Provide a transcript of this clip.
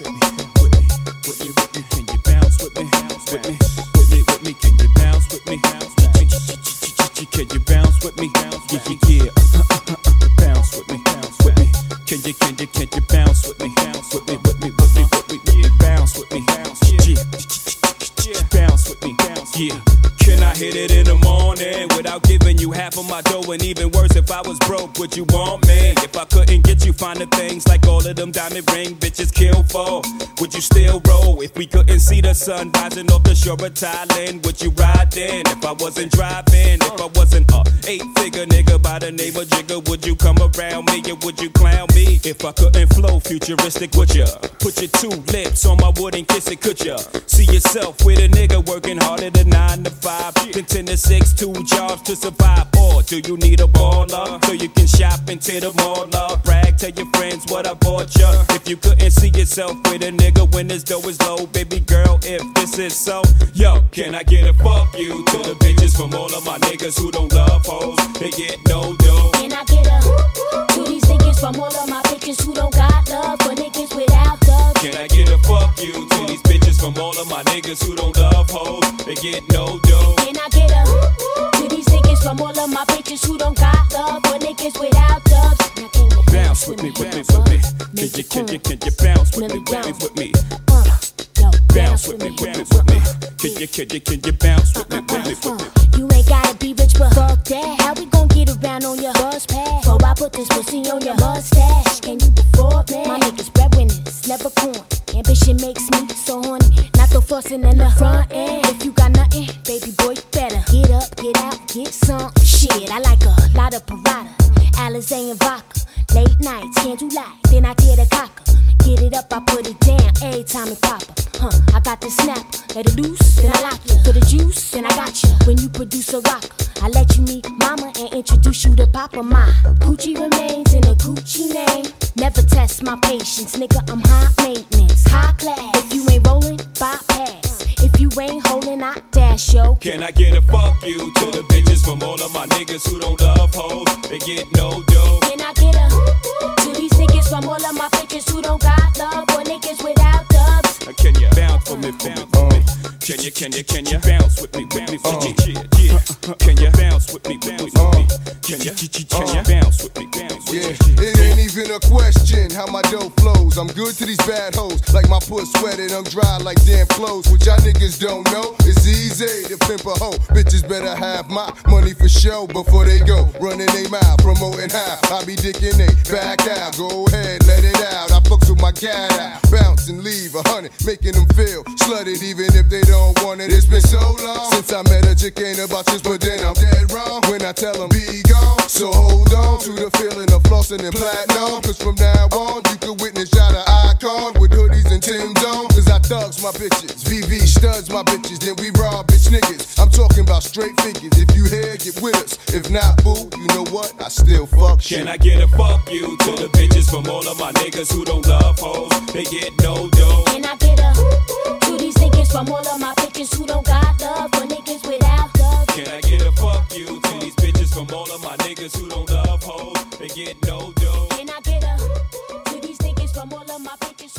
with me, with me, with with me? Can you bounce with me? Can you bounce with me? Can you bounce with me? Yeah, yeah. Bounce with me, with me. Can you, can you, can you bounce with me, with me, with me, with me, with me? Can I hit it in the morning without giving you half of my dough? And even worse, if I was broke, would you want me? If I couldn't get you finer things like all of them diamond ring bitches kill for, would you still roll? If we couldn't see the sun rising off the shore of Thailand, would you ride then? If I wasn't driving, if I wasn't a eight figure nigga by the name of Jigga, would you come around me or would you clown me? If I couldn't flow futuristic, would ya? Put your two lips on my wood and kiss it, could ya? See yourself with a nigga working harder than nine to five, then ten to six, two jobs to survive. Or do you need a baller so you can shop into the mall? Love, brag, tell your friends what I bought ya. If you couldn't see yourself with a nigga when this dough is low, baby girl, if this is so, yo, can I get a fuck you to the bitches from all of my niggas who don't love hoes? They get no dough. Bitches from all of my niggas who don't love hoes? They get no dough. Can I get a to these niggas from all of my bitches who don't got love for niggas without dubs? Now can you Bounce with me, with me, with me. Can you, can you, can you bounce with me, with me, with me? Uh, Bounce with me, with me, with me. Can you, can you, can you bounce with me, with me, with me? You ain't gotta be rich, but fuck that. How we gon' get around on your bus pass? Before I put this pussy on your mustache, Ambition makes me so horny. Not the fussing in the front end. If you got nothing, baby boy, you better get up, get out, get some shit. I like a lot of Prada, Alizé and vodka. Late nights, candlelight, then I tear the cocker. Up, I put it down every time it pop. Huh, I got the snap, let it loose, then I lock you. For the juice, then I got you. When you produce a rock, I let you meet mama and introduce you to papa. My Gucci remains in a Gucci name. Never test my patience, nigga, I'm high maintenance, high class. If you ain't rolling, bypass. If you ain't holding, I dash, yo. Can I get a fuck you to the bitches from all of my niggas who don't love hoes? They get no dough. Can I get a to these niggas from all of my bitches who don't got love for niggas without dubs? You bounce for me? Can you, can you, can you bounce with me, me, with me? Uh-uh. Yeah, yeah. Can you bounce with me, bounce with me? Can you, can you bounce with me, bounce with Yeah, it ain't even a question how my dough flows. I'm good to these bad hoes, like my puss sweated, I'm dry like damn clothes. What y'all niggas don't know, it's easy to pimp a hoe. Bitches better have my money for show before they go. Running they mouth, promoting how I be dicking they back out. Go ahead, let it out. I fucks with my cat out, bounce and leave a hundred, making them feel slutted even if they don't want it. It's been so long since I met a chick, ain't about this, but then I'm dead wrong when I tell them be gone. So hold on to the feeling of flossing and platinum. Cause from now on, you can witness y'all the icon with hoodies and Tim's on. Cause I thugs my bitches, VV studs my bitches, then we rob bitch niggas. I'm talking about straight figures. If you here, get with us. If not, boo, you know what? I still fuck shit. Can I get a fuck you to the bitches from all of my niggas who don't love hoes? They get no dough. From all of my niggas who don't love hoes, they get no dough. And I get a to these niggas from all of my bitches who don't.